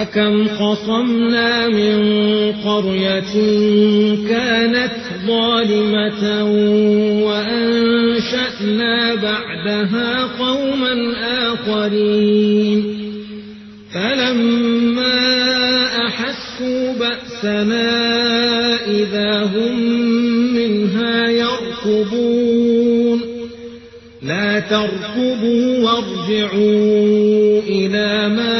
وكم قصمنا من قرية كانت ظالمة وأنشأنا بعدها قوما آخرين فلما أحسوا بأسنا إذا هم منها يركضون لا تركضوا وارجعوا إلى ما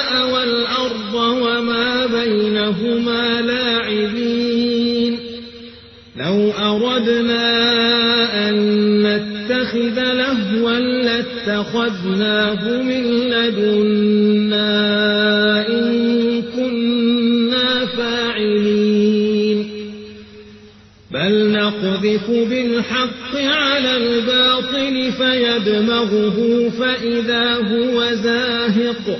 والأرض وما بينهما لاعبين. لو أردنا أن نتخذ لهوا لاتخذناه من لدنا إن كنا فاعلين. بل نقذف بالحق على الباطل فيدمغه فإذا هو زاهق.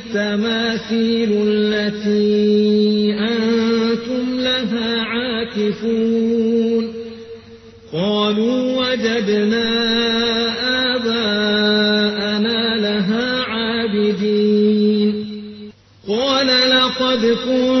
التماثيل التي أنتم لها عاكفون. قالوا وجدنا آباءنا لها عابدين. قال لقد كنتم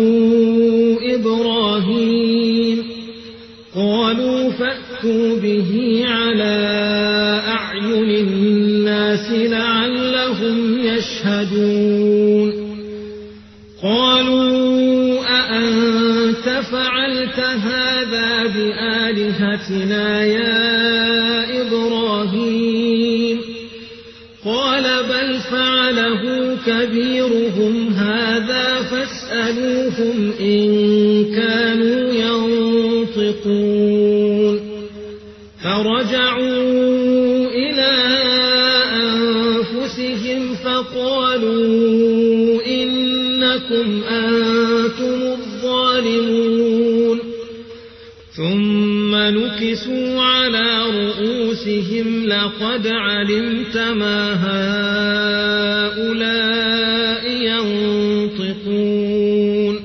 فأتوا به على أعين الناس لعلهم يشهدون قالوا أأنت فعلت هذا بآلهتنا يا ثم نكسوا على رؤوسهم لقد علمت ما هؤلاء ينطقون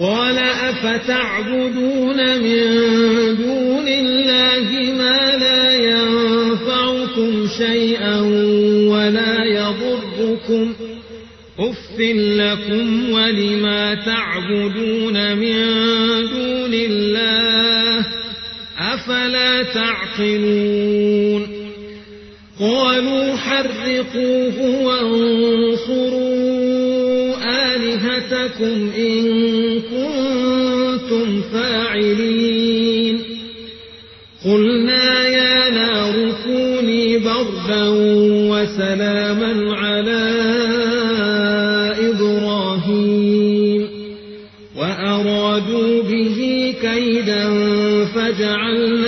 قال أفتعبدون من دون الله ما لا ينفع ضررتم شيئا ولا يضركم أف لكم ولما تعبدون من تعقلون قالوا حرقوه وانصروا آلهتكم إن كنتم فاعلين. قلنا يا نار كوني بردا وسلاما على إبراهيم. وأرادوا به كيدا فجعلناهم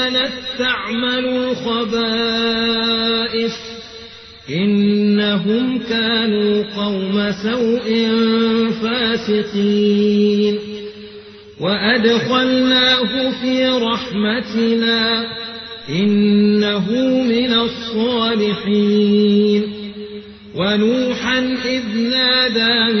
تعمل الخبائث إنهم كانوا قوم سوء فاسقين وأدخلناه في رحمتنا إنه من الصالحين ونوحا إذ نادى من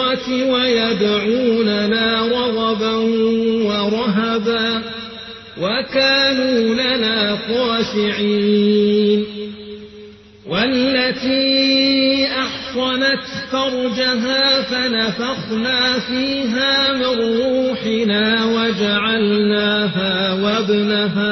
ويدعوننا رغبا ورهبا وكانوا لنا خاشعين والتي أحصنت فرجها فنفخنا فيها من روحنا وجعلناها وابنها